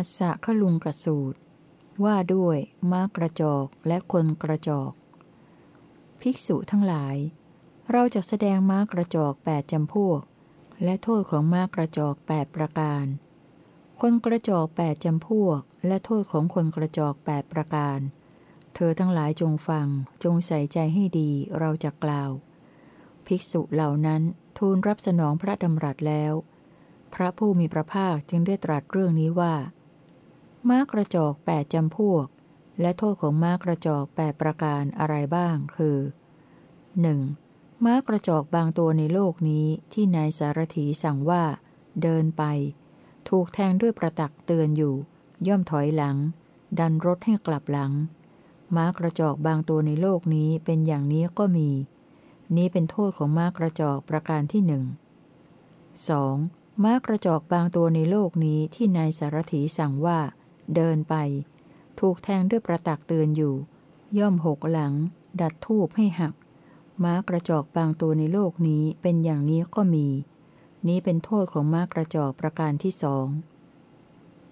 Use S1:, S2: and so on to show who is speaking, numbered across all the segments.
S1: อัสสะขลุงกสูตร ว่าด้วยม้ากระจอกและคนกระจอก ภิกษุทั้งหลาย เราจะแสดงม้ากระจอกแปดจำพวก และโทษของม้ากระจอกแปดประการ คนกระจอกแปดจำพวก และโทษของคนกระจอกแปดประการ เธอทั้งหลายจงฟัง จงใส่ใจให้ดีเราจะกล่าว ภิกษุเหล่านั้นทูลรับสนองพระดำรัสแล้วพระผู้มีพระภาคจึงได้ตรัสเรื่องนี้ว่า ม้ากระจอกแปดจำพวก และโทษของม้ากระจอกแปดประการอะไรบ้างคือ 1. ม้ากระจอกบางตัวในโลกนี้ที่นายสารถีสั่งว่า เดินไป ถูกแทงด้วยประตักเตือนอยู่ ย่อมถอยหลัง ดันรถให้กลับหลัง ม้ากระจอกบางตัวในโลกนี้เป็นอย่างนี้ก็มี นี้เป็นโทษของม้ากระจอกประการที่หนึ่ง 2. ม้ากระจอกบางตัวในโลกนี้ที่นายสารถีสั่งว่า เดินไป ถูกแทงด้วยประตักเตือนอยู่ ย่อมหกหลัง ดัดทูบให้หัก ม้ากระจอกบางตัวในโลกนี้เป็นอย่างนี้ก็มี นี้เป็นโทษของม้ากระจอกประการที่สอง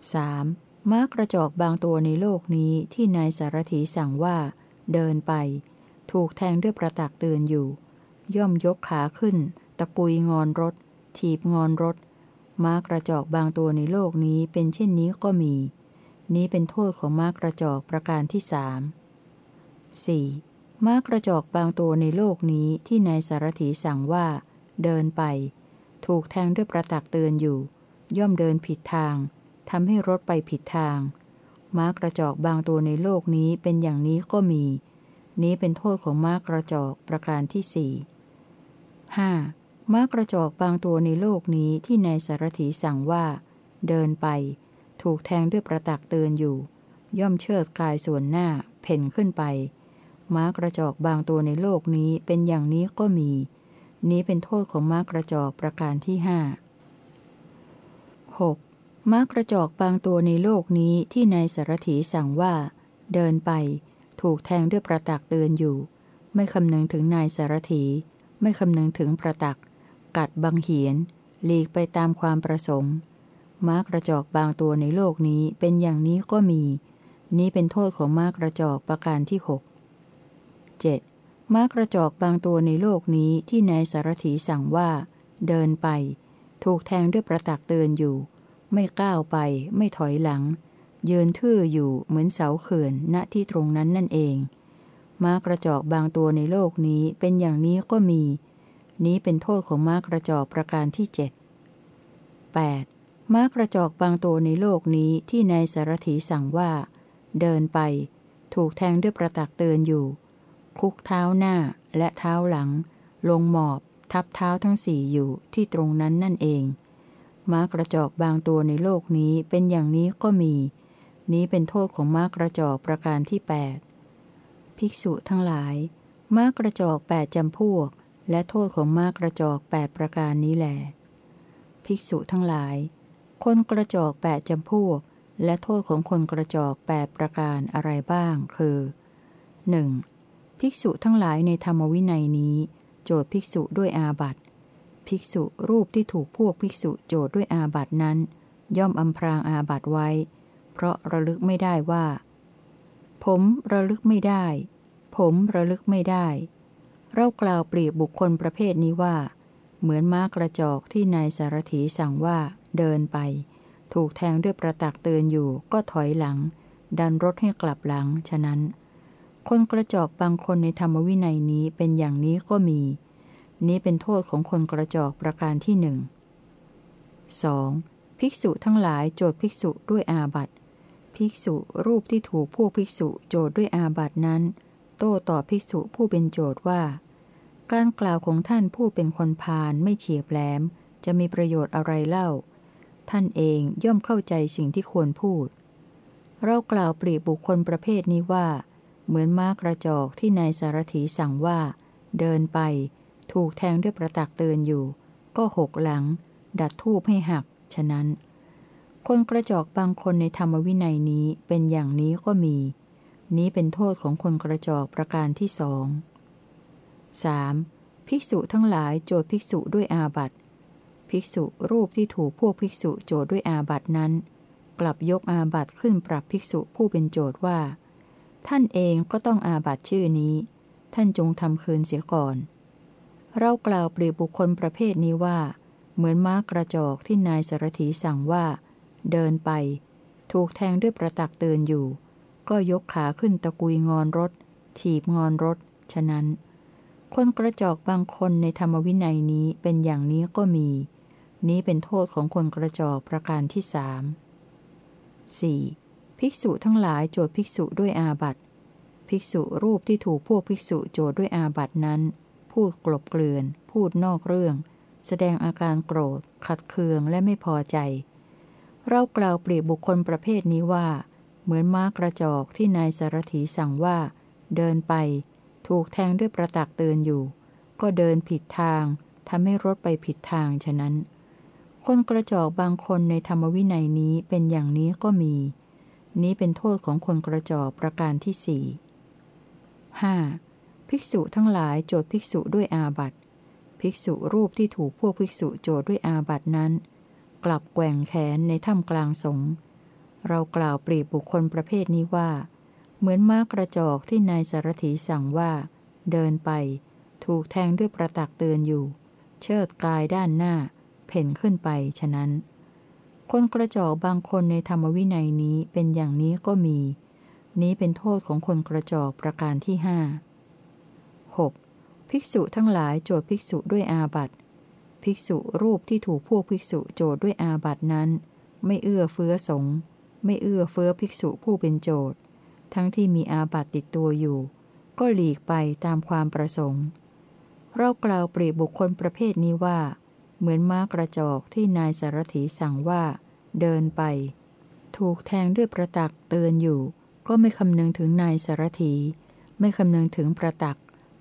S1: 3. ม้ากระจอกบางตัวในโลกนี้ที่นายสารถีสั่งว่า เดินไป ถูกแทงด้วยประตักเตือนอยู่ ย่อมยกขาขึ้น ตะกุยงอนรถ ถีบงอนรถม้ากระจอกบางตัวในโลกนี้เป็นเช่นนี้ก็มี นี้เป็นโทษของม้ากระจอกประการที่สาม 4. ม้ากระจอกบางตัวในโลกนี้ที่นายสารถีสั่งว่า เดินไป ถูกแทงด้วยประตักเตือนอยู่ ย่อมเดินผิดทางทำให้รถไปผิดทาง ม้ากระจอกบางตัวในโลกนี้เป็นอย่างนี้ก็มี นี้เป็นโทษของม้ากระจอกประการที่สี่ห้าม้ากระจอกบางตัวในโลกนี้ที่นายสารถีสั่งว่า เดินไป ถูกแทงด้วยประตักเตือนอยู่ ย่อมเชิดกายส่วนหน้า เพ่นขึ้นไป ม้ากระจอกบางตัวในโลกนี้เป็นอย่างนี้ก็มี นี้เป็นโทษของม้ากระจอกประการที่ห้าหกม้ากระจอกบางตัวในโลกนี้ที่นายสารถีสั่งว่า เดินไป ถูกแทงด้วยประตักเตือนอยู่ ไม่คำนึงถึงนายสารถี ไม่คำนึงถึงประตัก กัดบังเหียนหลีกไปตามความประสงค์ ม้ากระจอกบางตัวในโลกนี้เป็นอย่างนี้ก็มี นี้เป็นโทษของม้ากระจอกประการที่หกเจ็ดม้ากระจอกบางตัวในโลกนี้ที่นายสารถีสั่งว่า เดินไป ถูกแทงด้วยประตักเตือนอยู่ ไม่ก้าวไป ไม่ถอยหลัง ยืนทื่ออยู่เหมือนเสาเขื่อนณที่ตรงนั้นนั่นเอง ม้ากระจอกบางตัวในโลกนี้เป็นอย่างนี้ก็มี นี้เป็นโทษของม้ากระจอกประการที่เจ็ด 8. ม้ากระจอกบางตัวในโลกนี้ที่นายสารถีสั่งว่า เดินไป ถูกแทงด้วยประตักเตือนอยู่ คุกเท้าหน้าและเท้าหลัง ลงหมอบ ทับเท้าทั้งสี่อยู่ที่ตรงนั้นนั่นเอง ม้ากระจอกบางตัวในโลกนี้เป็นอย่างนี้ก็มี นี้เป็นโทษของม้ากระจอกประการที่ 8 ภิกษุทั้งหลาย ม้ากระจอกแปดจำพวก และโทษของม้ากระจอกแปดประการนี้แหลภิกษุทั้งหลาย คนกระจอกแปดจำพวก และโทษของคนกระจอกแปดประการอะไรบ้าง คือ 1. ภิกษุทั้งหลายในธรรมวินัยนี้ โจทย์ภิกษุด้วยอาบัติภิกษุรูปที่ถูกพวกภิกษุโจทย์ด้วยอาบัตินั้น ย่อมอำพรางอาบัติไว้ เพราะระลึกไม่ได้ว่า ผมระลึกไม่ได้ ผมระลึกไม่ได้ เรากล่าวเปรียบบุคคลประเภทนี้ว่า เหมือนม้ากระจอกที่นายสารถีสั่งว่า เดินไป ถูกแทงด้วยประตักเตือนอยู่ก็ถอยหลัง ดันรถให้กลับหลัง ฉะนั้น คนกระจอกบางคนในธรรมวินัยนี้เป็นอย่างนี้ก็มี นี้เป็นโทษของคนกระจอกประการที่หนึ่ง 2. ภิกษุทั้งหลายโจทย์ภิกษุด้วยอาบัติ ภิกษุรูปที่ถูกพวกภิกษุโจทย์ด้วยอาบัตินั้น โต้ตอบภิกษุผู้เป็นโจทย์ว่า การกล่าวของท่านผู้เป็นคนพาลไม่เฉียบแหลม จะมีประโยชน์อะไรเล่า ท่านเองย่อมเข้าใจสิ่งที่ควรพูด เรากล่าวเปรียบบุคคลประเภทนี้ว่า เหมือนม้ากระจอกที่นายสารถีสั่งว่า เดินไป ถูกแทงด้วยประตักเตือนอยู่ ก็หกหลัง ดัดทูบให้หัก ฉะนั้น คนกระจอกบางคนในธรรมวินัยนี้เป็นอย่างนี้ก็มี นี้เป็นโทษของคนกระจอกประการที่สอง 3. ภิกษุทั้งหลายโจทย์ภิกษุด้วยอาบัติ ภิกษุรูปที่ถูกพวกภิกษุโจทย์ด้วยอาบัตินั้น กลับยกอาบัติขึ้นปรับภิกษุผู้เป็นโจทย์ว่า ท่านเองก็ต้องอาบัติชื่อนี้ ท่านจงทำคืนเสียก่อน เรากล่าวเปรียบบุคคลประเภทนี้ว่า เหมือนม้ากระจอกที่นายสารถีสั่งว่า เดินไป ถูกแทงด้วยประตักเตือนอยู่ ก็ยกขาขึ้นตะกุยงอนรถ ถีบงอนรถ ฉะนั้นคนกระจอกบางคนในธรรมวินัยนี้เป็นอย่างนี้ก็มี นี้เป็นโทษของคนกระจอกประการที่สาม 4. ภิกษุทั้งหลายโจทย์ภิกษุด้วยอาบัติภิกษุรูปที่ถูกพวกภิกษุโจทย์ด้วยอาบัตินั้น พูดกลบเกลื่อน พูดนอกเรื่อง แสดงอาการโกรธ ขัดเคืองและไม่พอใจ เรากล่าวเปรียบบุคคลประเภทนี้ว่า เหมือนม้ากระจอกที่นายสารถีสั่งว่า เดินไป ถูกแทงด้วยประตักเตือนอยู่ ก็เดินผิดทางทำให้รถไปผิดทางฉะนั้น คนกระจอกบางคนในธรรมวินัยนี้เป็นอย่างนี้ก็มี นี้เป็นโทษของคนกระจอกประการที่สี่หภิกษุทั้งหลายโจทย์ภิกษุด้วยอาบัติ ภิกษุรูปที่ถูกพวกภิกษุโจทย์ด้วยอาบัตินั้น กลับแกว่งแขนในถ้ำกลางสงเรากล่าวเปรียบบุคคลประเภทนี้ว่า เหมือนม้ากระจอกที่นายสารถีสั่งว่า เดินไป ถูกแทงด้วยประตักเตือนอยู่ เชิดกายด้านหน้า เพ่นขึ้นไปฉะนั้น คนกระจอกบางคนในธรรมวินัยนี้เป็นอย่างนี้ก็มี นี้เป็นโทษของคนกระจอกประการที่ห้า 6. ภิกษุทั้งหลายโจทย์ภิกษุด้วยอาบัติ ภิกษุรูปที่ถูกพวกภิกษุโจทย์ด้วยอาบัตินั้น ไม่เอื้อเฟื้อสงไม่เอื้อเฟื้อภิกษุผู้เป็นโจทย์ทั้งที่มีอาบัติติดตัวอยู่ ก็หลีกไปตามความประสงค์ เรากล่าวเปรียบบุคคลประเภทนี้ว่า เหมือนม้ากระจอกที่นายสารถีสั่งว่า เดินไป ถูกแทงด้วยประตักเตือนอยู่ ก็ไม่คำนึงถึงนายสารถี ไม่คำนึงถึงประตัก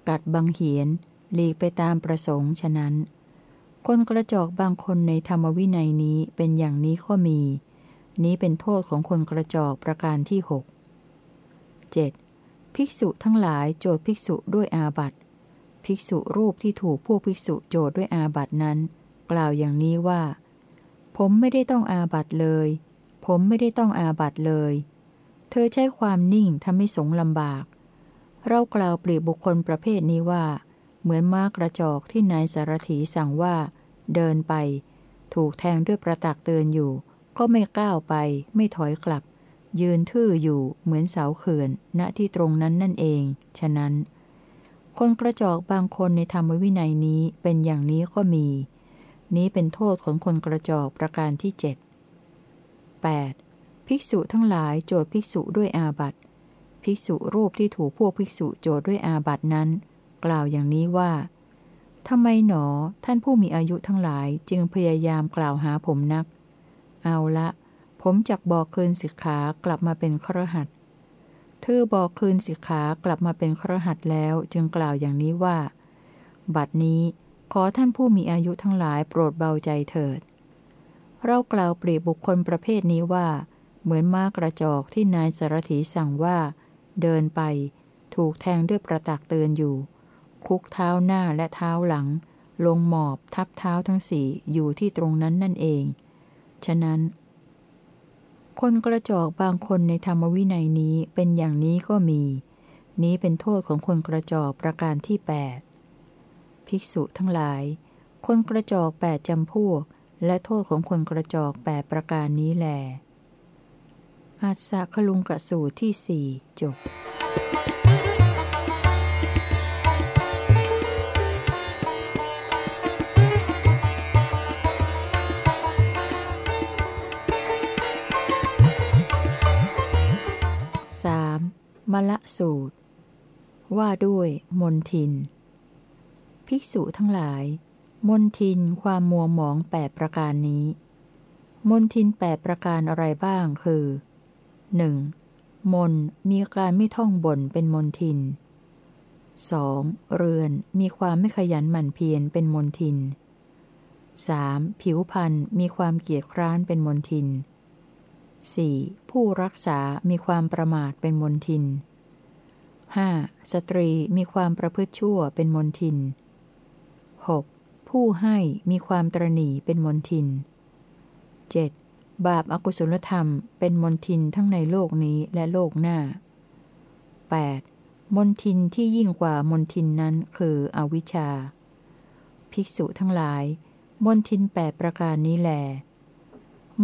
S1: กัดบังเหียนหลีกไปตามประสงค์ฉะนั้น คนกระจอกบางคนในธรรมวินัยนี้เป็นอย่างนี้ก็มี นี้เป็นโทษของคนกระจอกประการที่หก 7. ภิกษุทั้งหลายโจทย์ภิกษุด้วยอาบัติ ภิกษุรูปที่ถูกพวกภิกษุโจทย์ด้วยอาบัตินั้น กล่าวอย่างนี้ว่า ผมไม่ได้ต้องอาบัตเลย ผมไม่ได้ต้องอาบัตเลย เธอใช้ความนิ่งทำให้สงลำบาก เรากล่าวเปรียบบุคคลประเภทนี้ว่า เหมือนม้ากระจอกที่นายสารถีสั่งว่า เดินไป ถูกแทงด้วยประตักเตือนอยู่ ก็ไม่ก้าวไป ไม่ถอยกลับ ยืนทื่ออยู่เหมือนเสาเขื่อน ณที่ตรงนั้นนั่นเอง ฉะนั้นคนกระจอกบางคนในธรรมวินัยนี้เป็นอย่างนี้ก็มี นี้เป็นโทษของคนกระจอกประการที่เจ็ด 8. ภิกษุทั้งหลายโจทย์ภิกษุด้วยอาบัติภิกษุรูปที่ถูกพวกภิกษุโจทย์ด้วยอาบัตินั้น กล่าวอย่างนี้ว่าทำไมหนอท่านผู้มีอายุทั้งหลายจึงพยายามกล่าวหาผมนัก เอาละ ผมจักบอกคืนสิกขากลับมาเป็นครหัดเธอบอกคืนสิกขากลับมาเป็นครหัดแล้วจึงกล่าวอย่างนี้ว่า บัดนี้ ขอท่านผู้มีอายุทั้งหลายโปรดเบาใจเถิด เรากล่าวเปรียบบุคคลประเภทนี้ว่า เหมือนม้ากระจอกที่นายสารถีสั่งว่า เดินไป ถูกแทงด้วยประตักเตือนอยู่ คุกเท้าหน้าและเท้าหลัง ลงหมอบทับเท้าทั้งสี่อยู่ที่ตรงนั้นนั่นเอง ฉะนั้น คนกระจอกบางคนในธรรมวินัยนี้เป็นอย่างนี้ก็มี นี้เป็นโทษของคนกระจอกประการที่แปด ภิกษุทั้งหลาย คนกระจอกแปดจำพวก และโทษของคนกระจอกแปดประการนี้แหลอาสะคลุงกะสูตรที่สี่จบสามมละสูตร ว่าด้วยมนทิน ภิกษุทั้งหลาย มนทินความมัวหมองแปดประการนี้ มนทินแปดประการอะไรบ้างคือ 1. มนมีการไม่ท่องบ่นเป็นมนทิน 2. เรือนมีความไม่ขยันหมั่นเพียรเป็นมนทิน 3. ผิวพันธ์มีความเกียจคร้านเป็นมนทิน 4. ผู้รักษา มีความประมาทเป็นมนทิน 5. สตรีมีความประพฤติชั่วเป็นมนทิน 6. ผู้ให้มีความตรณีเป็นมนทิน 7. บาปอากุศลธรรมเป็นมนทินทั้งในโลกนี้และโลกหน้า 8. มนทินที่ยิ่งกว่ามนทินนั้นคืออวิชชา ภิกษุทั้งหลาย มนทินแปดประการนี้แล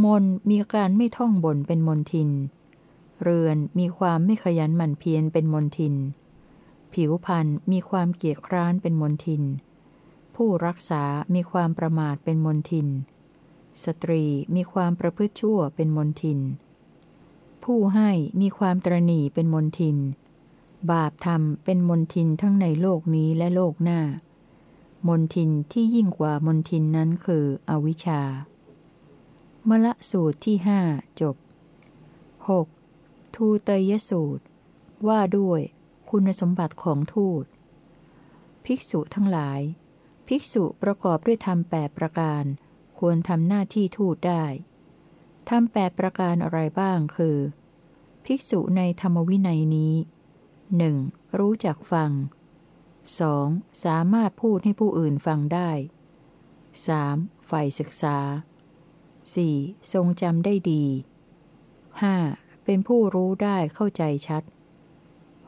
S1: มนมีการไม่ท่องบนเป็นมนทิน เรือนมีความไม่ขยันหมั่นเพียรเป็นมนทิน ผิวพันธ์มีความเกียจคร้านเป็นมนทิน ผู้รักษามีความประมาทเป็นมนทิน สตรีมีความประพฤติชั่วเป็นมนทิน ผู้ให้มีความตรณีเป็นมนทิน บาปธรรมเป็นมนทินทั้งในโลกนี้และโลกหน้า มนทินที่ยิ่งกว่ามนทินนั้นคืออวิชชามละสูตรที่หจบ 6. ทูเตยสูตร ว่าด้วย คุณสมบัติของทูต ภิกษุทั้งหลาย ภิกษุประกอบด้วยธรรมแปดประการ ควรทำหน้าที่ทูตได้ทำแปดประการอะไรบ้างคือ ภิกษุในธรรมวินัยนี้ 1. รู้จักฟัง 2. สามารถพูดให้ผู้อื่นฟังได้ 3. ฝ่ายศึกษา 4. ทรงจำได้ดี 5. เป็นผู้รู้ได้เข้าใจชัด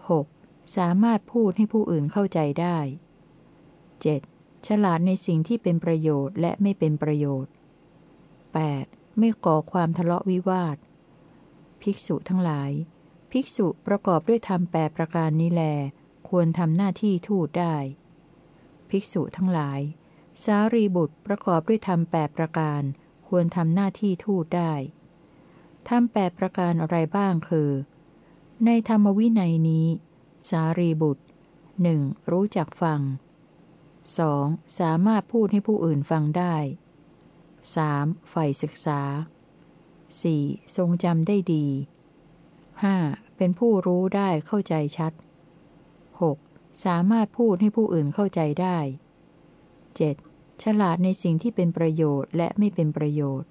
S1: 6. สามารถพูดให้ผู้อื่นเข้าใจได้ 7. ฉลาดในสิ่งที่เป็นประโยชน์และไม่เป็นประโยชน์ 8. ไม่ก่อความทะเลาะวิวาท ภิกษุทั้งหลาย ภิกษุประกอบด้วยธรรมแปดประการนี้แล ควรทำหน้าที่ทูตได้ ภิกษุทั้งหลาย สารีบุตรประกอบด้วยธรรมแปดประการ ควรทำหน้าที่ทูตได้ทำแปดประการอะไรบ้างคือ ในธรรมวินัยนี้ สารีบุตรหนึ่งรู้จักฟัง 2. สามารถพูดให้ผู้อื่นฟังได้ 3. ใฝ่ศึกษา 4. ทรงจำได้ดี 5. เป็นผู้รู้ได้เข้าใจชัด 6. สามารถพูดให้ผู้อื่นเข้าใจได้ 7. ฉลาดในสิ่งที่เป็นประโยชน์และไม่เป็นประโยชน์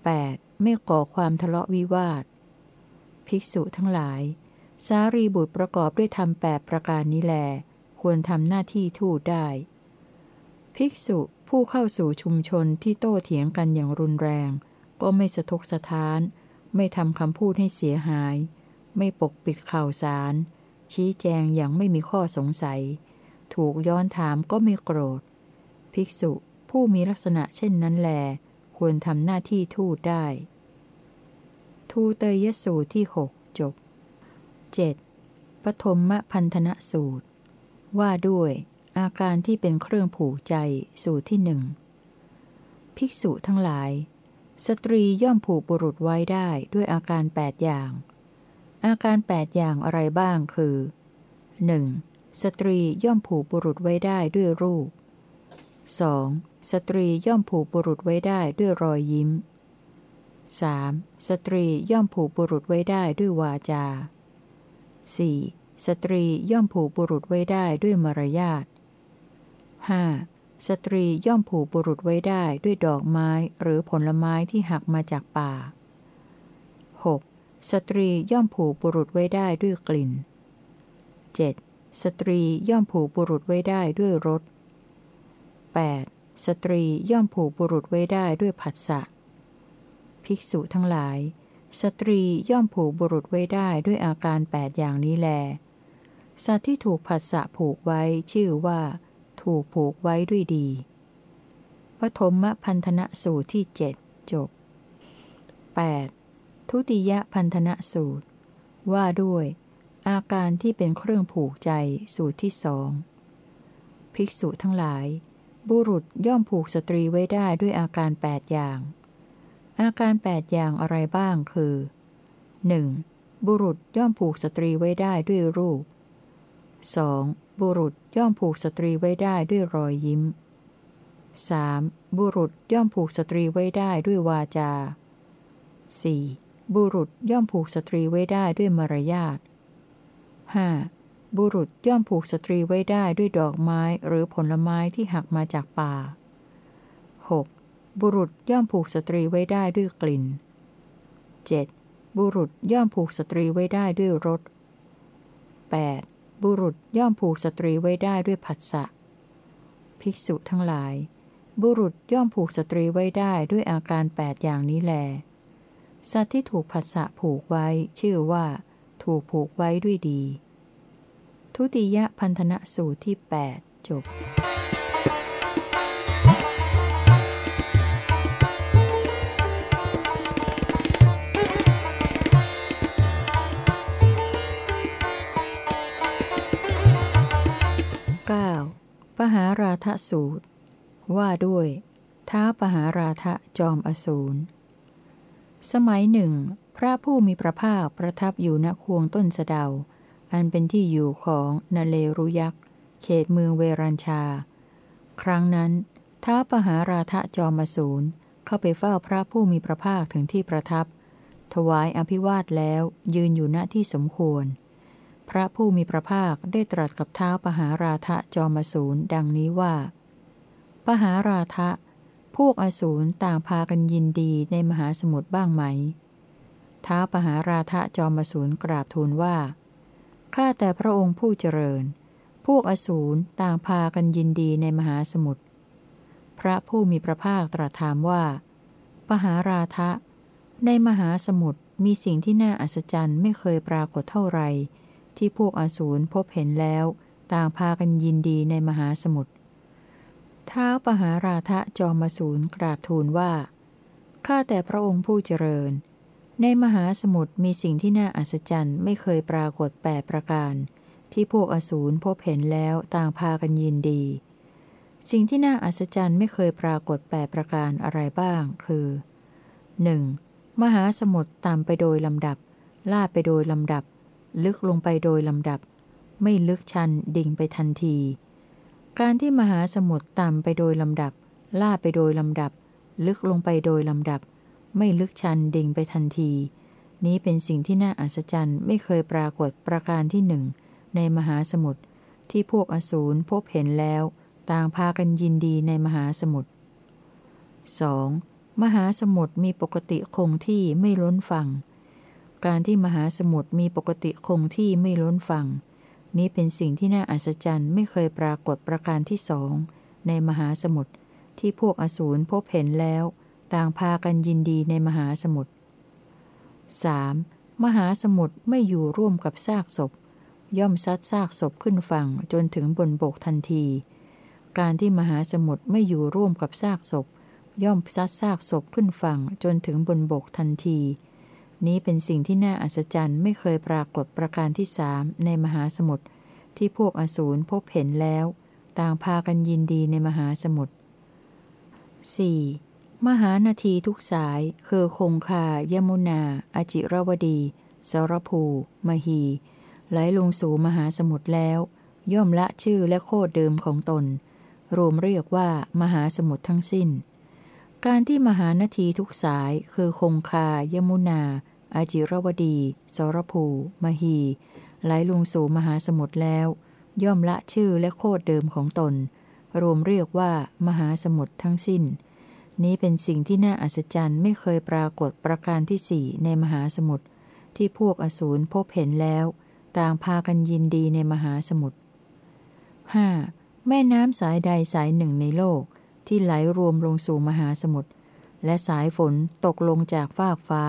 S1: 8. ไม่ก่อความทะเลาะวิวาท ภิกษุทั้งหลาย สารีบุตรประกอบด้วยธรรมแปดประการนี้แล ควรทำหน้าที่ทูตได้ ภิกษุผู้เข้าสู่ชุมชนที่โต้เถียงกันอย่างรุนแรง ก็ไม่สะทกสะท้าน ไม่ทำคำพูดให้เสียหาย ไม่ปกปิดข่าวสาร ชี้แจงอย่างไม่มีข้อสงสัย ถูกย้อนถามก็ไม่โกรธ ภิกษุผู้มีลักษณะเช่นนั้นแล ควรทำหน้าที่ทูตได้ ทูเตยสูตรที่หกจบ 7. ปฐมพันธนสูตร ว่าด้วย อาการที่เป็นเครื่องผูกใจสูตรที่หนึ่งภิกษุทั้งหลาย สตรีย่อมผูกบุรุษไว้ได้ด้วยอาการแปดอย่าง อาการแปดอย่างอะไรบ้างคือ 1. สตรีย่อมผูกบุรุษไว้ได้ด้วยรูป 2. สตรีย่อมผูกบุรุษไว้ได้ด้วยรอยยิ้ม 3. สตรีย่อมผูกบุรุษไว้ได้ด้วยวาจา 4. สตรีย่อมผูกบุรุษไว้ได้ด้วยมารยาท 5. สตรีย่อมผูกบุรุษไว้ได้ด้วยดอกไม้หรือผลไม้ที่หักมาจากป่า 6. สตรีย่อมผูกบุรุษไว้ได้ด้วยกลิ่น 7. สตรีย่อมผูกบุรุษไว้ได้ด้วยรส 8. สตรีย่อมผูกบุรุษไว้ได้ด้วยผัสสะ ภิกษุทั้งหลาย สตรีย่อมผูกบุรุษไว้ได้ด้วยอาการแปดอย่างนี้แล สัตว์ที่ถูกผัสสะผูกไว้ชื่อว่า ถูกผูกไว้ด้วยดีปฐมพันธนะสูตรที่เจ็ดจบ 8. ทุติยพันธนะสูตร ว่าด้วย อาการที่เป็นเครื่องผูกใจสูตรที่สองภิกษุทั้งหลาย บุรุษย่อมผูกสตรีไว้ได้ด้วยอาการแปดอย่าง อาการแปดอย่างอะไรบ้างคือ 1. บุรุษย่อมผูกสตรีไว้ได้ด้วยรูป 2. บุรุษย่อมผูกสตรีไว้ได้ด้วยรอยยิ้ม 3. บุรุษย่อมผูกสตรีไว้ได้ด้วยวาจา 4. บุรุษย่อมผูกสตรีไว้ได้ด้วยมารยาท 5. บุรุษย่อมผูกสตรีไว้ได้ด้วยดอกไม้หรือผลไม้ที่หักมาจากป่า 6. บุรุษย่อมผูกสตรีไว้ได้ด้วยกลิ่น 7. บุรุษย่อมผูกสตรีไว้ได้ด้วยรส 8. บุรุษย่อมผูกสตรีไว้ได้ด้วยผัสสะ ภิกษุทั้งหลาย บุรุษย่อมผูกสตรีไว้ได้ด้วยอาการแปดอย่างนี้แล สัตว์ที่ถูกผัสสะผูกไว้ชื่อว่า ถูกผูกไว้ด้วยดี ทุติยพันธนะสูตรที่ 8 จบ หาราทสูตร ว่าด้วยท้าปหาราทะจอมอสูร สมัยหนึ่ง พระผู้มีพระภาคประทับอยู่ณควงต้นสะเดา อันเป็นที่อยู่ของนเลรุยักษ์ เขตเมืองเวรัญชา ครั้งนั้น ท้าปหาราทะจอมอสูรเข้าไปเฝ้าพระผู้มีพระภาคถึงที่ประทับ ถวายอภิวาทแล้วยืนอยู่ณที่สมควร ระผู้มีพระภาคได้ตรัสกับเท้าปหาราทะจอมสูรดังนี้ว่า ปหาราทะ พวกอสูรต่างพากันยินดีในมหาสมุทรบ้างไหม ท้าปหาราทะจอมสูรกราบทูลว่า ข้าแต่พระองค์ผู้เจริญ พวกอสูรต่างพากันยินดีในมหาสมุทร พระผู้มีพระภาคตรัสถามว่า ปหาราทะ ในมหาสมุทรมีสิ่งที่น่าอัศจรรย์ไม่เคยปรากฏเท่าไร ที่พวกอสูรพบเห็นแล้ว ต่างพากันยินดีในมหาสมุทรท้าวปหาราทะจอมสูรกราบทูลว่า ข้าแต่พระองค์ผู้เจริญ ในมหาสมุทรมีสิ่งที่น่าอัศจรรย์ไม่เคยปรากฏแปดประการ ที่พวกอสูรพบเห็นแล้วต่างพากันยินดี สิ่งที่น่าอัศจรรย์ไม่เคยปรากฏแปดประการอะไรบ้าง คือ 1. มหาสมุทรตามไปโดยลำดับ ล่าไปโดยลำดับ ลึกลงไปโดยลำดับ ไม่ลึกชันดิ่งไปทันที การที่มหาสมุทรต่ำไปโดยลำดับ ล่าไปโดยลำดับ ลึกลงไปโดยลำดับ ไม่ลึกชันดิ่งไปทันที นี้เป็นสิ่งที่น่าอัศจรรย์ไม่เคยปรากฏประการที่หนึ่งในมหาสมุทรที่พวกอสูรพบเห็นแล้ว ต่างพากันยินดีในมหาสมุทร 2. มหาสมุทรมีปกติคงที่ไม่ล้นฝั่ง การที่มหาสมุทรมีปกติคงที่ไม่ล้นฝั่ง นี้เป็นสิ่งที่น่าอัศจรรย์ไม่เคยปรากฏประการที่สอง ในมหาสมุทรที่พวกอสูรพบเห็นแล้ว ต่างพากันยินดีในมหาสมุทร 3. มหาสมุทรไม่อยู่ร่วมกับซากศพ ย่อมซัดซากศพขึ้นฝั่งจนถึงบนบกทันที การที่มหาสมุทรไม่อยู่ร่วมกับซากศพ ย่อมซัดซากศพขึ้นฝั่งจนถึงบนบกทันที นี้เป็นสิ่งที่น่าอัศจรรย์ไม่เคยปรากฏประการที่สามในมหาสมุทรที่พวกอสูรพบเห็นแล้ว ต่างพากันยินดีในมหาสมุทร 4. มหานาทีทุกสาย คือคงคายมุนา อจิรวดี สรภู มหี ไหลลงสู่มหาสมุทรแล้ว ย่อมละชื่อและโคดเดิมของตน รวมเรียกว่ามหาสมุทรทั้งสิ้น การที่มหานาทีทุกสาย คือคงคายมุนา อาจิรวดี สรภู มหี ไหลลงสู่มหาสมุทรแล้ว ย่อมละชื่อและโคดเดิมของตน รวมเรียกว่ามหาสมุทรทั้งสิ้น นี้เป็นสิ่งที่น่าอัศจรรย์ไม่เคยปรากฏประการที่สี่ในมหาสมุทรที่พวกอสูรพบเห็นแล้ว ต่างพากันยินดีในมหาสมุทร 5. แม่น้ำสายใดสายหนึ่งในโลก ที่ไหลรวมลงสู่มหาสมุทรและสายฝนตกลงจากฟากฟ้า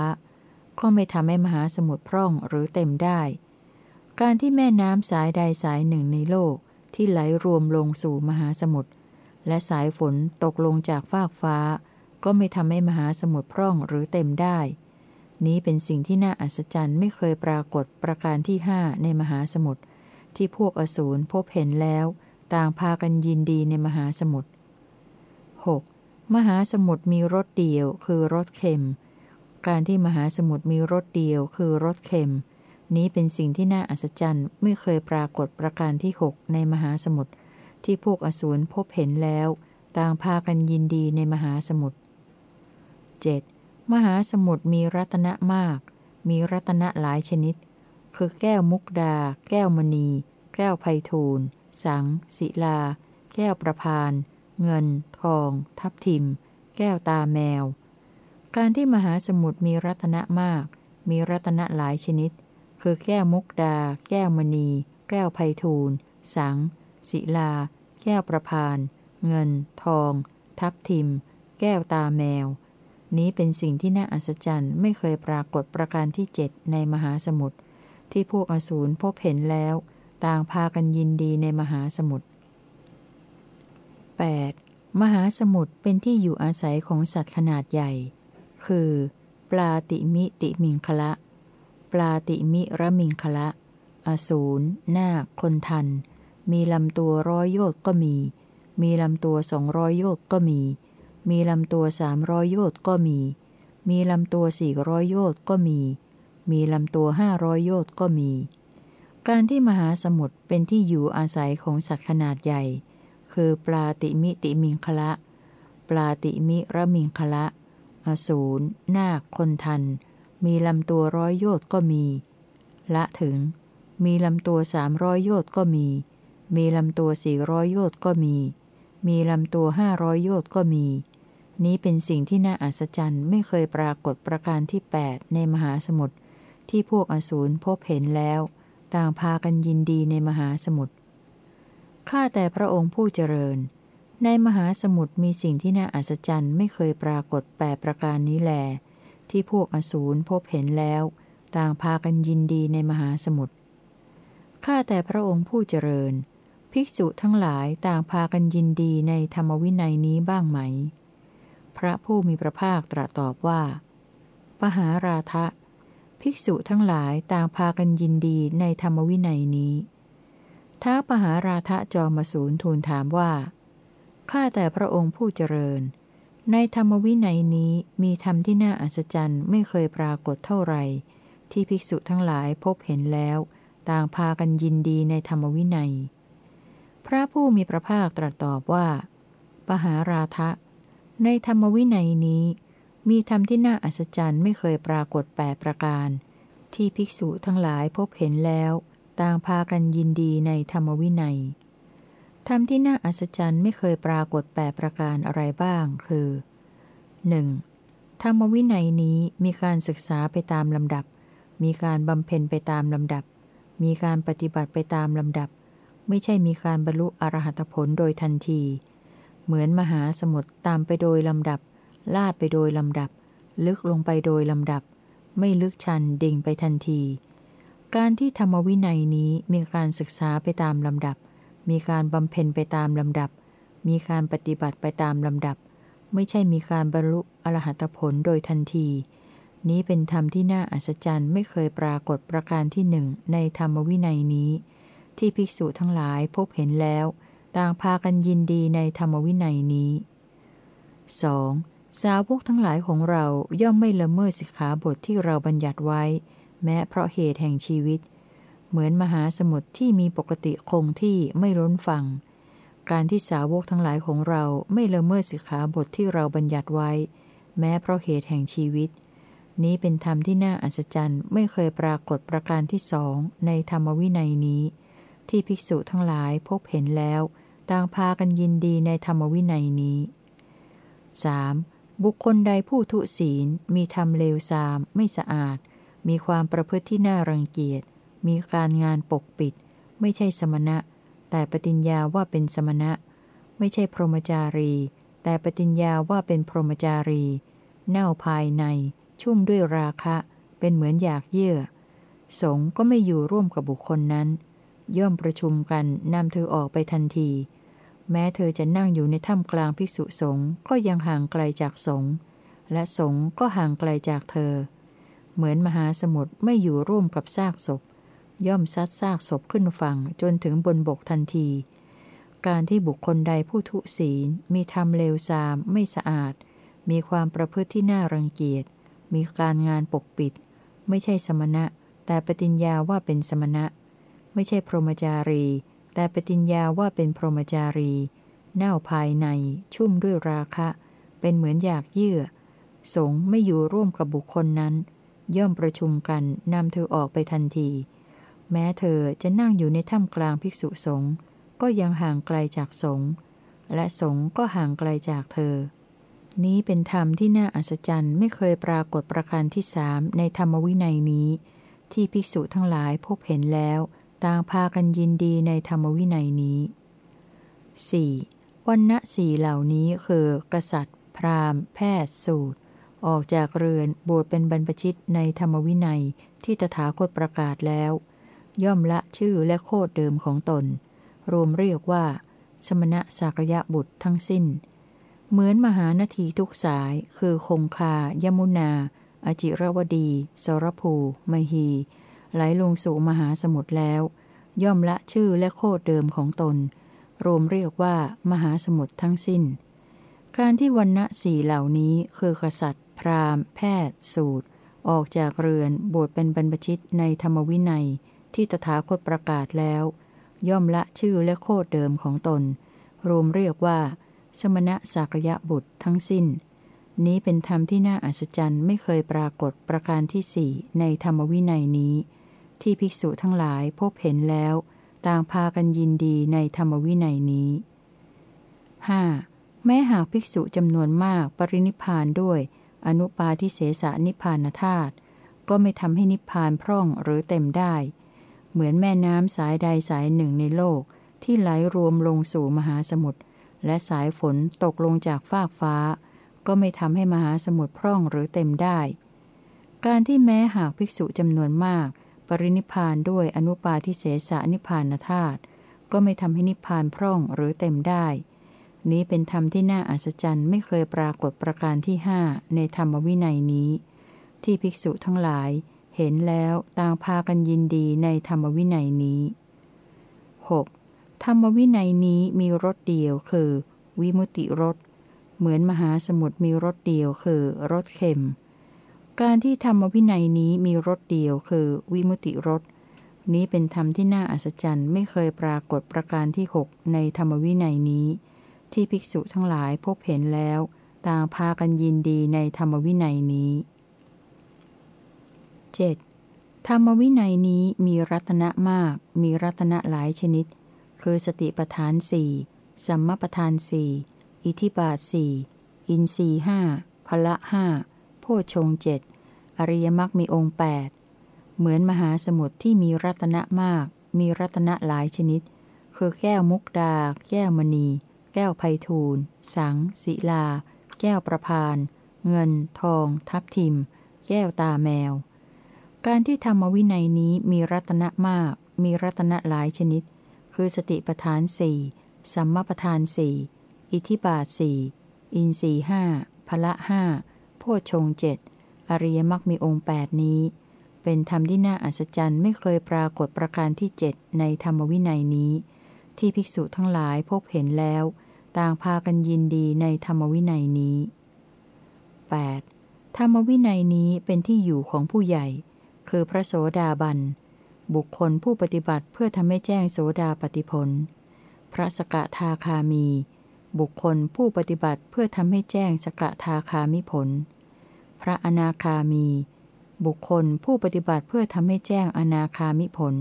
S1: ก็ไม่ทำให้มหาสมุทรพร่องหรือเต็มได้ การที่แม่น้ำสายใดสายหนึ่งในโลกที่ไหลรวมลงสู่มหาสมุทรและสายฝนตกลงจากฟากฟ้า ก็ไม่ทำให้มหาสมุทรพร่องหรือเต็มได้ นี้เป็นสิ่งที่น่าอัศจรรย์ไม่เคยปรากฏประการที่ห้าในมหาสมุทรที่พวกอสูรพบเห็นแล้ว ต่างพากันยินดีในมหาสมุทร 6. มหาสมุทรมีรสเดียวคือรสเค็ม การที่มหาสมุทรมีรสเดียวคือรสเค็ม นี้เป็นสิ่งที่น่าอัศจรรย์ไม่เคยปรากฏประการที่หกในมหาสมุทรที่พวกอสูรพบเห็นแล้ว ต่างพากันยินดีในมหาสมุทร 7. มหาสมุทรมีรัตนะมาก มีรัตนะหลายชนิด คือแก้วมุกดา แก้วมณี แก้วไพทูลสัง ศิลา แก้วประพาน เงิน ทอง ทับทิม แก้วตาแมว การที่มหาสมุทรมีรัตนะมาก มีรัตนะหลายชนิด คือแก้วมุกดา แก้วมณี แก้วไพทูลสัง ศิลา แก้วประพาน เงิน ทอง ทับทิม แก้วตาแมว นี้เป็นสิ่งที่น่าอัศจรรย์ไม่เคยปรากฏประการที่เจ็ดในมหาสมุทรที่พวกอสูรพบเห็นแล้ว ต่างพากันยินดีในมหาสมุทร 8. มหาสมุทรเป็นที่อยู่อาศัยของสัตว์ขนาดใหญ่ คือ ปลาติมิติมิงคละ ปลาติมิระมิงคละ อสูรนาคคนทัน มีลำตัวร้อยโยชน์ก็มี มีลำตัวสองร้อยโยชน์ก็มี มีลำตัวสามร้อยโยชน์ก็มี มีลำตัวสี่ร้อยโยชน์ก็มี มีลำตัวห้าร้อยโยชน์ก็มี การที่มหาสมุทรเป็นที่อยู่อาศัยของสัตว์ขนาดใหญ่ คือปลาติมิติมิงคละ ปลาติมิระมิงคละ อสูรนาค คนทัน มีลำตัวร้อยโยต์ก็มี ละถึง มีลำตัวสามร้อยโยต์ก็มี มีลำตัวสี่ร้อยโยต์ก็มี มีลำตัวห้าร้อยโยต์ก็มี นี้เป็นสิ่งที่น่าอัศจรรย์ไม่เคยปรากฏประการที่ 8 ในมหาสมุทรที่พวกอสูรพบเห็นแล้ว ต่างพากันยินดีในมหาสมุทรข้าแต่พระองค์ผู้เจริญ ในมหาสมุทรมีสิ่งที่น่าอัศจรรย์ไม่เคยปรากฏแปประการนี้แล ที่พวกอสูรพบเห็นแล้ว ต่างพากันยินดีในมหาสมุทรข้าแต่พระองค์ผู้เจริญ ภิกษุทั้งหลายต่างพากันยินดีในธรรมวินัยนี้บ้างไหม พระผู้มีพระภาคตรัสตอบว่า ปหาราทะ ภิกษุทั้งหลายต่างพากันยินดีในธรรมวินัยนี้ ท้าปหาราทะจอมสูนทูลถามว่า ข้าแต่พระองค์ผู้เจริญ ในธรรมวินัยนี้มีธรรมที่น่าอัศจรรย์ไม่เคยปรากฏเท่าไหร่ ที่ภิกษุทั้งหลายพบเห็นแล้ว ต่างพากันยินดีในธรรมวินัย พระผู้มีพระภาคตรัสตอบว่า ปหาราทะ ในธรรมวินัยนี้ มีธรรมที่น่าอัศจรรย์ไม่เคยปรากฏแปประการ ที่ภิกษุทั้งหลายพบเห็นแล้ว ต่างพากันยินดีในธรรมวินัย ธรรมที่น่าอัศจรรย์ไม่เคยปรากฏแปประการอะไรบ้าง คือ 1. ธรรมวินัยนี้มีการศึกษาไปตามลำดับ มีการบำเพ็ญไปตามลำดับ มีการปฏิบัติไปตามลำดับ ไม่ใช่มีการบรรลุอรหัตผลโดยทันที เหมือนมหาสมุทรตามไปโดยลำดับ ลาดไปโดยลำดับ ลึกลงไปโดยลำดับ ไม่ลึกชันดิ่งไปทันที การที่ธรรมวินัยนี้มีการศึกษาไปตามลำดับ มีการบำเพ็ญไปตามลำดับ มีการปฏิบัติไปตามลำดับ ไม่ใช่มีการบรรลุอรหัตผลโดยทันที นี้เป็นธรรมที่น่าอัศจรรย์ไม่เคยปรากฏประการที่หนึ่งในธรรมวินัยนี้ ที่ภิกษุทั้งหลายพบเห็นแล้ว ต่างพากันยินดีในธรรมวินัยนี้ 2. สาวกทั้งหลายของเราย่อมไม่ละเมิดสิกขาบทที่เราบัญญัติไว้ แม้เพราะเหตุแห่งชีวิต เหมือนมหาสมุทรที่มีปกติคงที่ไม่ล้นฟังการที่สาวกทั้งหลายของเราไม่ละเมิดสิกขาบทที่เราบัญญัติไว้ แม้เพราะเหตุแห่งชีวิต นี้เป็นธรรมที่น่าอัศจรรย์ไม่เคยปรากฏประการที่สองในธรรมวินัยนี้ ที่ภิกษุทั้งหลายพบเห็นแล้ว ต่างพากันยินดีในธรรมวินัยนี้ 3. บุคคลใดผู้ทุศีล มีธรรมเลวทราม ไม่สะอาด มีความประพฤติที่น่ารังเกียจ มีการงานปกปิด ไม่ใช่สมณะ แต่ปฏิญญาว่าเป็นสมณะ ไม่ใช่พรหมจารี แต่ปฏิญญาว่าเป็นพรหมจารี เน่าภายใน ชุ่มด้วยราคะ เป็นเหมือนอยากเยื่อ สงก็ไม่อยู่ร่วมกับบุคคลนั้น ย่อมประชุมกันนำเธอออกไปทันที แม้เธอจะนั่งอยู่ในถ้ำกลางภิกษุสงฆ์ก็ยังห่างไกลจากสงฆ์และสงฆ์ก็ห่างไกลจากเธอ เหมือนมหาสมุทรไม่อยู่ร่วมกับซากศพ ย่อมซัดซากศพขึ้นฝั่งจนถึงบนบกทันที การที่บุคคลใดผู้ทุศีล มีธรรมเลวทราม ไม่สะอาด มีความประพฤติที่น่ารังเกียจ มีการงานปกปิด ไม่ใช่สมณะ แต่ปฏิญญาว่าเป็นสมณะ ไม่ใช่พรหมจารี แต่ปฏิญญาว่าเป็นพรหมจารี เน่าภายใน ชุ่มด้วยราคะ เป็นเหมือนอยากเยื่อ สงไม่อยู่ร่วมกับบุคคลนั้น ย่อมประชุมกันนำเธอออกไปทันที แม้เธอจะนั่งอยู่ในถ้ำกลางภิกษุสงฆ์ก็ยังห่างไกลจากสงฆ์และสงฆ์ก็ห่างไกลจากเธอ นี้เป็นธรรมที่น่าอัศจรรย์ไม่เคยปรากฏประการที่สามในธรรมวินัยนี้ ที่ภิกษุทั้งหลายพบเห็นแล้ว ต่างพากันยินดีในธรรมวินัยนี้ 4. วันณะสี่เหล่านี้คือ กษัตริย์ พราหมณ์ แพทย์ สูตร ออกจากเรือนบวชเป็นบรรพชิตในธรรมวินัยที่ตถาคตประกาศแล้ว ย่อมละชื่อและโคดเดิมของตน รวมเรียกว่า สมณะสากยะบุตรทั้งสิ้น เหมือนมหานาทีทุกสายคือคงคา ยมุนา อจิรวดี สรภู มหี ไหลลงสู่มหาสมุทรแล้ว ย่อมละชื่อและโคดเดิมของตน รวมเรียกว่า มหาสมุทรทั้งสิ้น การที่วันณะสี่เหล่านี้คือกษัตริย์ พราหมณ์ แพทย์ สูตรออกจากเรือนบวชเป็นบรรพชิตในธรรมวินัย ที่ตถาคตประกาศแล้ว ย่อมละชื่อและโคดเดิมของตน รวมเรียกว่า สมณะสากยะบุตรทั้งสิ้น นี้เป็นธรรมที่น่าอัศจรรย์ไม่เคยปรากฏประการที่สี่ในธรรมวินัยนี้ ที่ภิกษุทั้งหลายพบเห็นแล้ว ต่างพากันยินดีในธรรมวินัยนี้ 5. แม้หากภิกษุจำนวนมากปรินิพานด้วย อนุปาทิเสสนิพานธาตุก็ไม่ทำให้นิพพานพร่องหรือเต็มได้ เหมือนแม่น้ำสายใดสายหนึ่งในโลก ที่ไหลรวมลงสู่มหาสมุทรและสายฝนตกลงจากฟากฟ้า ก็ไม่ทำให้มหาสมุทรพร่องหรือเต็มได้ การที่แม้หากภิกษุจำนวนมาก ปรินิพานด้วยอนุปาทิเสสนิพานธาตุก็ไม่ทำให้นิพพานพร่องหรือเต็มได้ นี้เป็นธรรมที่น่าอัศจรรย์ไม่เคยปรากฏประการที่ห้าในธรรมวินัยนี้ ที่ภิกษุทั้งหลาย เห็นแล้วต่างพากันยินดีในธรรมวินัยนี้ 6. ธรรมวินัยนี้มีรสเดียวคือ วิมุติรสเหมือนมหาสมุทรมีรสเดียวคือรสเค็ม การที่ธรรมวินัยนี้มีรสเดียวคือวิมุติรสนี้เป็นธรรมที่น่าอัศจรรย์ไม่เคยปรากฏประการที่หกในธรรมวินัยนี้ ที่ภิกษุทั้งหลายพบเห็นแล้ว ต่างพากันยินดีในธรรมวินัยนี้ 7. ธรรมวินัยนี้มีรัตนะมาก มีรัตนะหลายชนิด คือสติปทานสี่สัมมาปทานสี่อิทิบาทสี่อินรีห้าพละห้าโพชงเจ็ดอริยมรรคมีองค์ 8 เหมือนมหาสมุทรที่มีรัตนะมาก มีรัตนะหลายชนิด คือแก้วมุกดา แก้วมณี แก้วไพทูลสังศิลา แก้วประพาน เงิน ทอง ทับทิม แก้วตาแมว การที่ธรรมวินัยนี้มีรัตนะมาก มีรัตนะหลายชนิด คือสติปทานสี่สัมมาปทานสี่อิทิบาทสี่อินสี่ห้าพละห้าโพชงเจ็ดอริยมรรคมีองค์ 8 นี้ เป็นธรรมที่น่าอัศจรรย์ไม่เคยปรากฏประการที่เจ็ดในธรรมวินัยนี้ ที่ภิกษุทั้งหลายพบเห็นแล้ว ต่างพากันยินดีในธรรมวินัยนี้ 8. ธรรมวินัยนี้เป็นที่อยู่ของผู้ใหญ่ คือพระโสดาบัน บุคคลผู้ปฏิบัติเพื่อทำให้แจ้งโสดาปฏิผลพระสกทาคามี บุคคลผู้ปฏิบัติเพื่อทำให้แจ้งสกทาคามิผล พระอนาคามี บุคคลผู้ปฏิบัติเพื่อทำให้แจ้งอนาคามิผล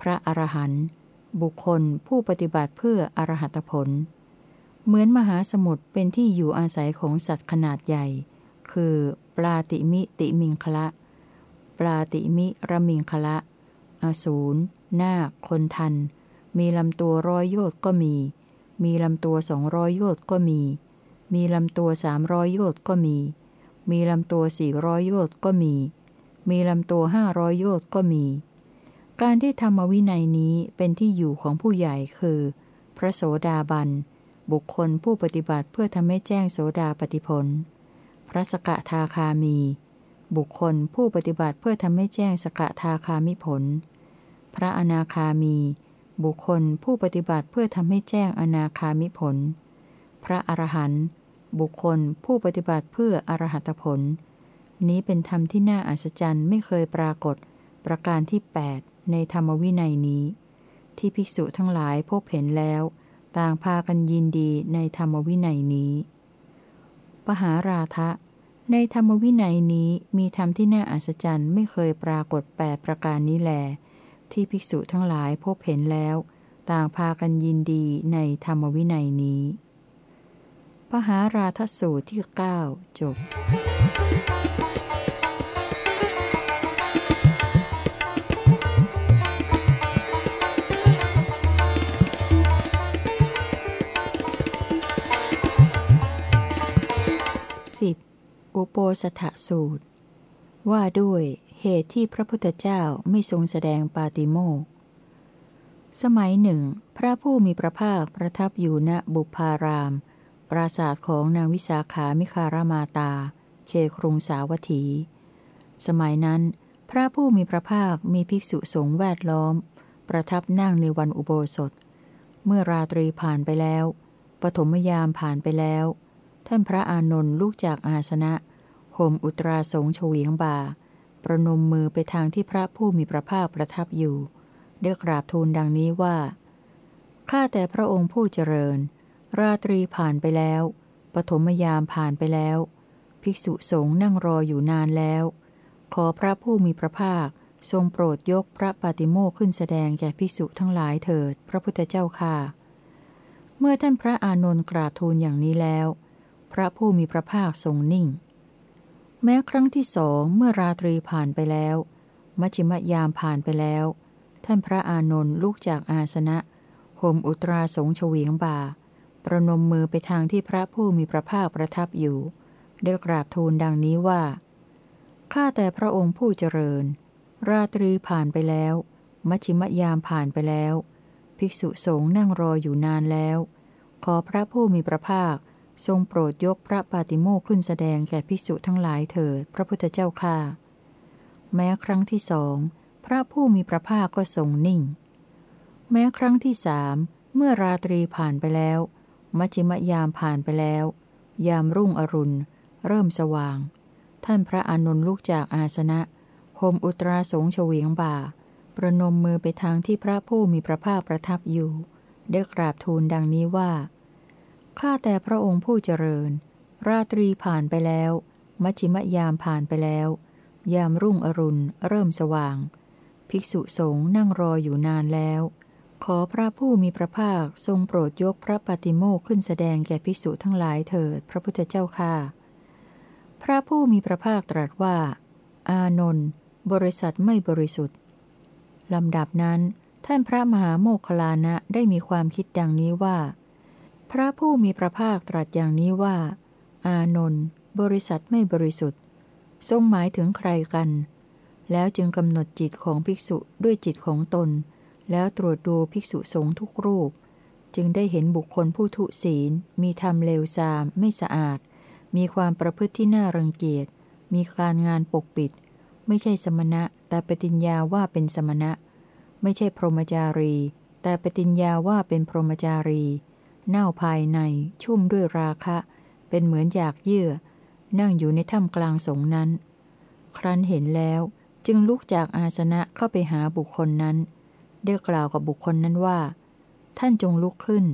S1: พระอรหันต์บุคคลผู้ปฏิบัติเพื่ออรหัตผล เหมือนมหาสมุทรเป็นที่อยู่อาศัยของสัตว์ขนาดใหญ่ คือปลาติมิติมิงคละ ปลาติมิระมิงคละ อสูรนาคคนทัน มีลำตัวร้อยโยชน์ก็มี มีลำตัวสองร้อยโยชน์ก็มี มีลำตัวสามร้อยโยชน์ก็มี มีลำตัวสี่ร้อยโยชน์ก็มี มีลำตัวห้าร้อยโยชน์ก็มี การที่ธรรมวินัยนี้เป็นที่อยู่ของผู้ใหญ่คือ พระโสดาบัน บุคคลผู้ปฏิบัติเพื่อทำให้แจ้งโสดาปฏิผลพระสกทาคามี บุคคลผู้ปฏิบัติเพื่อทำให้แจ้งสกทาคามิผล พระอนาคามี บุคคลผู้ปฏิบัติเพื่อทำให้แจ้งอนาคามิผล พระอรหันต์บุคคลผู้ปฏิบัติเพื่ออรหัตผล นี้เป็นธรรมที่น่าอัศจรรย์ไม่เคยปรากฏ ประการที่ 8 ในธรรมวินัยนี้ ที่ภิกษุทั้งหลายพบเห็นแล้ว ต่างพากันยินดีในธรรมวินัยนี้ ปหาราทะ ในธรรมวินัยนี้มีธรรมที่น่าอัศจรรย์ไม่เคยปรากฏแปดประการนี้แล ที่ภิกษุทั้งหลายพบเห็นแล้ว ต่างพากันยินดีในธรรมวินัยนี้ปหาราทสูตรที่ 9 จบ
S2: อุ
S1: โปสถสูตร ว่าด้วยเหตุที่พระพุทธเจ้าไม่ทรงแสดงปาติโมกสมัยหนึ่ง พระผู้มีพระภาคประทับอยู่ณบุพาราม ปราสาทของนางวิสาขามิคารมาตาเคครุงสาวัตถี สมัยนั้น พระผู้มีพระภาคมีภิกษุสงฆ์แวดล้อม ประทับนั่งในวันอุโบสถ เมื่อราตรีผ่านไปแล้ว ปฐมยามผ่านไปแล้ว ท่านพระอานนท์ลุกจากอาสนะห่มอุตราสงเฉวียงบ่า ประนมมือไปทางที่พระผู้มีพระภาคประทับอยู่เรียกราบทูลดังนี้ว่า ข้าแต่พระองค์ผู้เจริญ ราตรีผ่านไปแล้ว ปฐมยามผ่านไปแล้ว ภิกษุสงฆ์นั่งรออยู่นานแล้ว ขอพระผู้มีพระภาคทรงโปรดยกพระปฏิโมกขึ้นแสดงแก่ภิกษุทั้งหลายเถิด พระพุทธเจ้าค่ะ เมื่อท่านพระอานนท์กราบทูลอย่างนี้แล้ว พระผู้มีพระภาคทรงนิ่ง แม้ครั้งที่สองเมื่อราตรีผ่านไปแล้ว มัชิมยามผ่านไปแล้ว ท่านพระอานนท์ลุกจากอาสนะห่มอุตราสงเฉวียงบ่า ประนมมือไปทางที่พระผู้มีพระภาคประทับอยู่ได้กราบทูลดังนี้ว่า ข้าแต่พระองค์ผู้เจริญ ราตรีผ่านไปแล้ว มัชิมยามผ่านไปแล้ว ภิกษุสงฆ์นั่งรออยู่นานแล้ว ขอพระผู้มีพระภาค ทรงโปรดยกพระปาติโมกขึ้นแสดงแก่ภิกษุทั้งหลายเถิดพระพุทธเจ้าค่าแม้ครั้งที่สองพระผู้มีพระภาคก็ทรงนิ่ง แม้ครั้งที่สามเมื่อราตรีผ่านไปแล้ว มัชิมยามผ่านไปแล้ว ยามรุ่งอรุณ เริ่มสว่าง ท่านพระอานนท์ลุกจากอาสนะโฮมอุตราสงเฉวียงบ่า ประนมมือไปทางที่พระผู้มีพระภาคประทับอยู่ ได้กราบทูลดังนี้ว่า ข้าแต่พระองค์ผู้เจริญ ราตรีผ่านไปแล้ว มัชิมยามผ่านไปแล้ว ยามรุ่งอรุณเริ่มสว่าง ภิกษุสงฆ์นั่งรออยู่นานแล้ว ขอพระผู้มีพระภาคทรงโปรดยกพระปฏิโมกขึ้นแสดงแก่ภิกษุทั้งหลายเถิด พระพุทธเจ้าค่ะ พระผู้มีพระภาคตรัสว่า อานนท์บริษัทไม่บริสุทธิ์ลำดับนั้น ท่านพระมหาโมคคลานะได้มีความคิดดังนี้ว่า พระผู้มีพระภาคตรัสอย่างนี้ว่า อานนท์บริษัทไม่บริสุทธิ์ ทรงหมายถึงใครกัน แล้วจึงกำหนดจิตของภิกษุด้วยจิตของตน แล้วตรวจดูภิกษุสงฆ์ทุกรูป จึงได้เห็นบุคคลผู้ทุศีล มีธรรมเลวทราม ไม่สะอาด มีความประพฤติที่น่ารังเกียจ มีการงานปกปิด ไม่ใช่สมณะ แต่ปฏิญญาว่าเป็นสมณะ ไม่ใช่พรหมจารี แต่ปฏิญญาว่าเป็นพรหมจารี เน่าภายในชุ่มด้วยราคะ เป็นเหมือนอยากเยื่อ นั่งอยู่ในถ้ำกลางสงนั้น ครั้นเห็นแล้วจึงลุกจากอาสนะเข้าไปหาบุคคลนั้น ได้กล่าวกับบุคคลนั้นว่า ท่านจงลุกขึ้น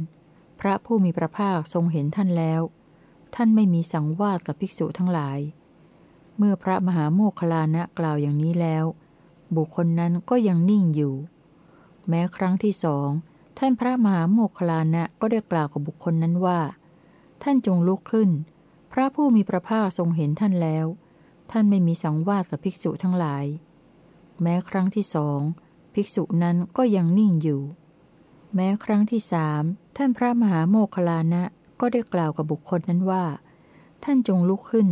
S1: พระผู้มีพระภาคทรงเห็นท่านแล้ว ท่านไม่มีสังวาสกับภิกษุทั้งหลาย เมื่อพระมหาโมคลานะกล่าวอย่างนี้แล้ว บุคคลนั้นก็ยังนิ่งอยู่ แม้ครั้งที่สอง ท่านพระมหาโมคลานะก็ได้กล่าวกับบุคคลนั้นว่า ท่านจงลุกขึ้น พระผู้มีพระภาคทรงเห็นท่านแล้ว ท่านไม่มีสังวาสกับภิกษุทั้งหลาย แม้ครั้งที่สองภิกษุนั้นก็ยังนิ่งอยู่ แม้ครั้งที่สามท่านพระมหาโมคคลานะก็ได้กล่าวกับบุคคลนั้นว่า ท่านจงลุกขึ้น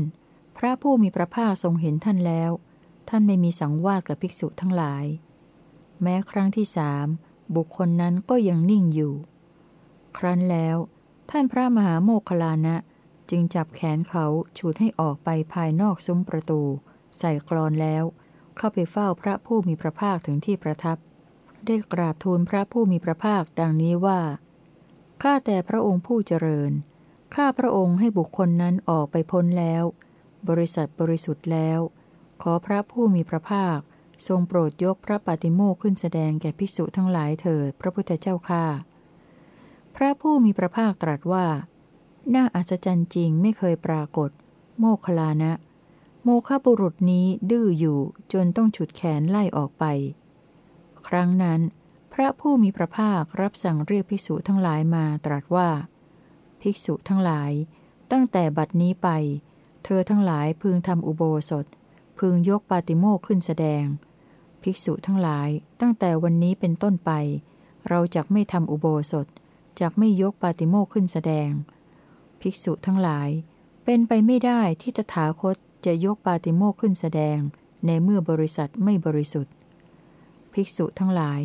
S1: พระผู้มีพระภาคทรงเห็นท่านแล้ว ท่านไม่มีสังวาสกับภิกษุทั้งหลาย แม้ครั้งที่สาม บุคคลนั้นก็ยังนิ่งอยู่ ครั้นแล้ว ท่านพระมหาโมคคลานะ จึงจับแขนเขาฉุดให้ออกไปภายนอกซุ้มประตู ใส่กรอนแล้ว เข้าไปเฝ้าพระผู้มีพระภาคถึงที่ประทับ ได้กราบทูลพระผู้มีพระภาคดังนี้ว่าข้าแต่พระองค์ผู้เจริญข้าพระองค์ให้บุคคลนั้นออกไปพ้นแล้ว บริษัทบริสุทธิ์แล้ว ขอพระผู้มีพระภาค ทรงโปรดยกพระปฏิโมกขึ้นแสดงแก่ภิกษุทั้งหลายเถิดพระพุทธเจ้าค่าพระผู้มีพระภาคตรัสว่า น่าอัศจรรย์จริงไม่เคยปรากฏ โมคลานะ โมฆะบุรุษนี้ดื้ออยู่จนต้องฉุดแขนไล่ออกไป ครั้งนั้น พระผู้มีพระภาครับสั่งเรียกภิกษุทั้งหลายมาตรัสว่า ภิกษุทั้งหลาย ตั้งแต่บัดนี้ไป เธอทั้งหลายพึงทำอุโบสถ พึงยกปาติโมกขึ้นแสดง ภิกษุทั้งหลายตั้งแต่วันนี้เป็นต้นไป เราจะไม่ทำอุโบสถจะไม่ยกปาติโมขึ้นแสดง ภิกษุทั้งหลาย เป็นไปไม่ได้ที่ตถาคตจะยกปาติโมขึ้นแสดง ในเมื่อบริษัทไม่บริสุทธิ์ ภิกษุทั้งหลาย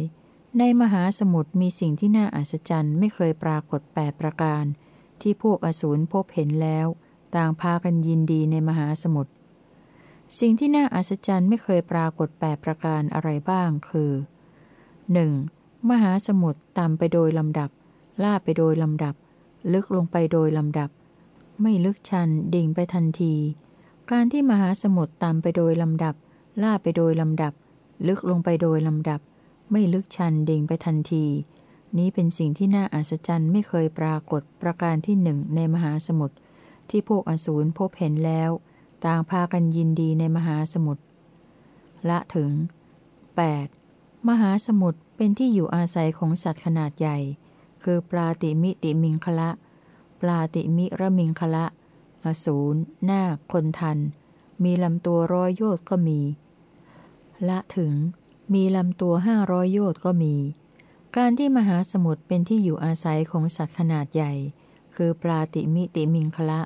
S1: ในมหาสมุทรมีสิ่งที่น่าอัศจรรย์ไม่เคยปรากฏแปประการ ที่พวกอสูรพบเห็นแล้ว ต่างพากันยินดีในมหาสมุทร สิ่งที่น่าอัศจรรย์ไม่เคยปรากฏแปประการอะไรบ้างคือ 1. มหาสมุทรต่ำไปโดยลำดับ ล่าไปโดยลำดับ ลึกลงไปโดยลำดับ ไม่ลึกชันดิ่งไปทันที การที่มหาสมุทรต่ำไปโดยลำดับ ล่าไปโดยลำดับ ลึกลงไปโดยลำดับ ไม่ลึกชันดิ่งไปทันที นี้เป็นสิ่งที่น่าอัศจรรย์ไม่เคยปรากฏประการที่หนึ่งในมหาสมุทรที่พวกอสูรพบเห็นแล้ว ต่างพากันยินดีในมหาสมุทรละถึง 8. มหาสมุทรเป็นที่อยู่อาศัยของสัตว์ขนาดใหญ่ คือปลาติมิติมิงคละ ปลาติมิระมิงคละ อสูรนาคคนทัน มีลำตัวร้อยโยชน์ก็มี ละถึง มีลำตัวห้าร้อยโยชน์ก็มี การที่มหาสมุทรเป็นที่อยู่อาศัยของสัตว์ขนาดใหญ่ คือปลาติมิติมิงคละ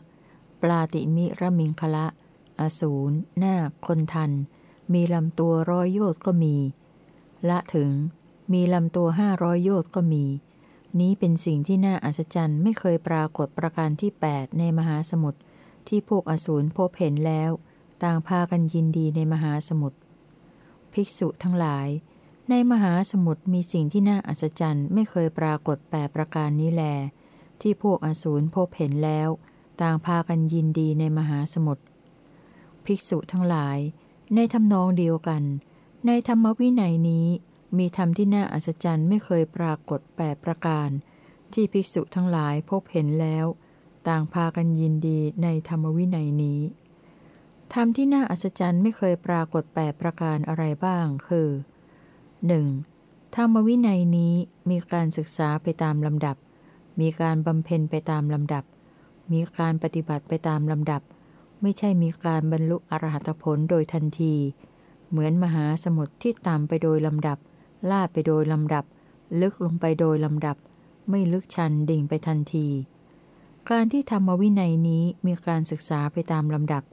S1: ปลาติมิระมิงคละ อสูรนาคคนทัน มีลำตัวร้อยโยชน์ก็มี ละถึง มีลำตัวห้าร้อยโยชน์ก็มี นี้เป็นสิ่งที่น่าอัศจรรย์ไม่เคยปรากฏประการที่ 8 ในมหาสมุทรที่พวกอสูรพบเห็นแล้ว ต่างพากันยินดีในมหาสมุทรภิกษุทั้งหลาย ในมหาสมุทรมีสิ่งที่น่าอัศจรรย์ไม่เคยปรากฏแปประการนี้แล ที่พวกอสูรพบเห็นแล้ว ต่างพากันยินดีในมหาสมุทร ภิกษุทั้งหลาย ในทำนองเดียวกัน ในธรรมวินัยนี้ มีธรรมที่น่าอัศจรรย์ไม่เคยปรากฏแปดประการ ที่ภิกษุทั้งหลายพบเห็นแล้ว ต่างพากันยินดีในธรรมวินัยนี้ธรรมที่น่าอัศจรรย์ไม่เคยปรากฏแปดประการอะไรบ้างคือ 1. ธรรมวินัยนี้มีการศึกษาไปตามลำดับ มีการบำเพ็ญไปตามลำดับ มีการปฏิบัติไปตามลำดับ ไม่ใช่มีการบรรลุอรหัตผลโดยทันที เหมือนมหาสมุทรที่ต่ำไปโดยลำดับ ลาดไปโดยลำดับ ลึกลงไปโดยลำดับ ไม่ลึกชันดิ่งไปทันที การที่ธรรมวินัยนี้มีการศึกษาไปตามลำดับ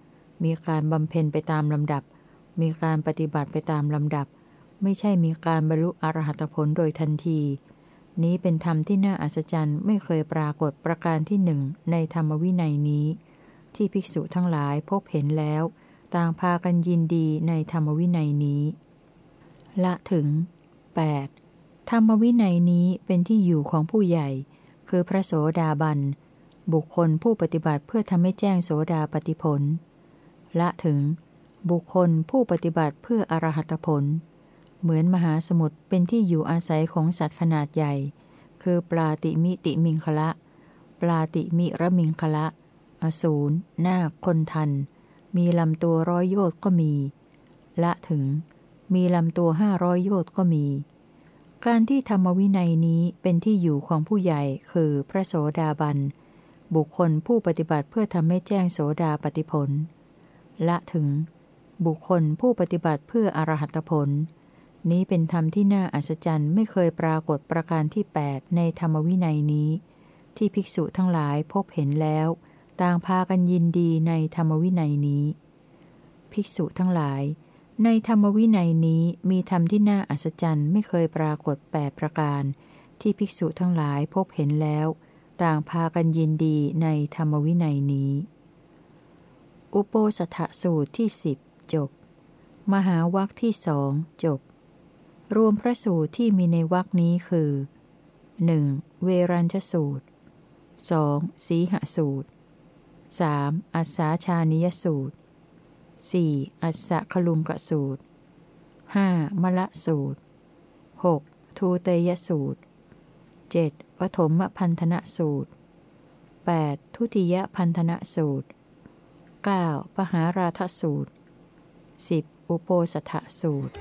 S1: มีการบำเพ็ญไปตามลำดับ มีการปฏิบัติไปตามลำดับ ไม่ใช่มีการบรรลุอรหัตผลโดยทันที นี้เป็นธรรมที่น่าอัศจรรย์ไม่เคยปรากฏประการที่หนึ่งในธรรมวินัยนี้ ที่ภิกษุทั้งหลายพบเห็นแล้ว ต่างพากันยินดีในธรรมวินัยนี้ ละถึง 8. ธรรมวินัยนี้เป็นที่อยู่ของผู้ใหญ่ คือพระโสดาบัน บุคคลผู้ปฏิบัติเพื่อทำให้แจ้งโสดาปฏิผล ละถึง บุคคลผู้ปฏิบัติเพื่ออรหัตผล เหมือนมหาสมุทรเป็นที่อยู่อาศัยของสัตว์ขนาดใหญ่ คือปลาติมิติมิงคละ ปลาติมิระมิงคละ อสูรนาคคนทัน มีลำตัวร้อยโยชน์ก็มี ละถึง มีลำตัวห้าร้อยโยชน์ก็มี การที่ธรรมวินัยนี้เป็นที่อยู่ของผู้ใหญ่คือพระโสดาบัน บุคคลผู้ปฏิบัติเพื่อทำให้แจ้งโสดาปฏิผล ละถึง บุคคลผู้ปฏิบัติเพื่ออรหัตผล นี้เป็นธรรมที่น่าอัศจรรย์ไม่เคยปรากฏประการที่ 8 ในธรรมวินัยนี้ ที่ภิกษุทั้งหลายพบเห็นแล้ว ต่างพากันยินดีในธรรมวินัยนี้ ภิกษุทั้งหลาย ในธรรมวินัยนี้มีธรรมที่น่าอัศจรรย์ไม่เคยปรากฏแปดประการ ที่ภิกษุทั้งหลายพบเห็นแล้ว ต่างพากันยินดีในธรรมวินัยนี้ อุโปสถสูตรที่สิบจบ มหาวัคที่สองจบ รวมพระสูตรที่มีในวัคนี้คือ 1. เวรัญชสูตร 2. สีหสูตร 3. อัสสาชานิยสูตร 4. อัสสะคลุงกสูตร 5. มละสูตร 6. ทูเตยสูตร 7. ปฐมพันธนสูตร 8. ทุติยพันธนสูตร 9. ปหาราทสูตร 10. อุโปสถสูตร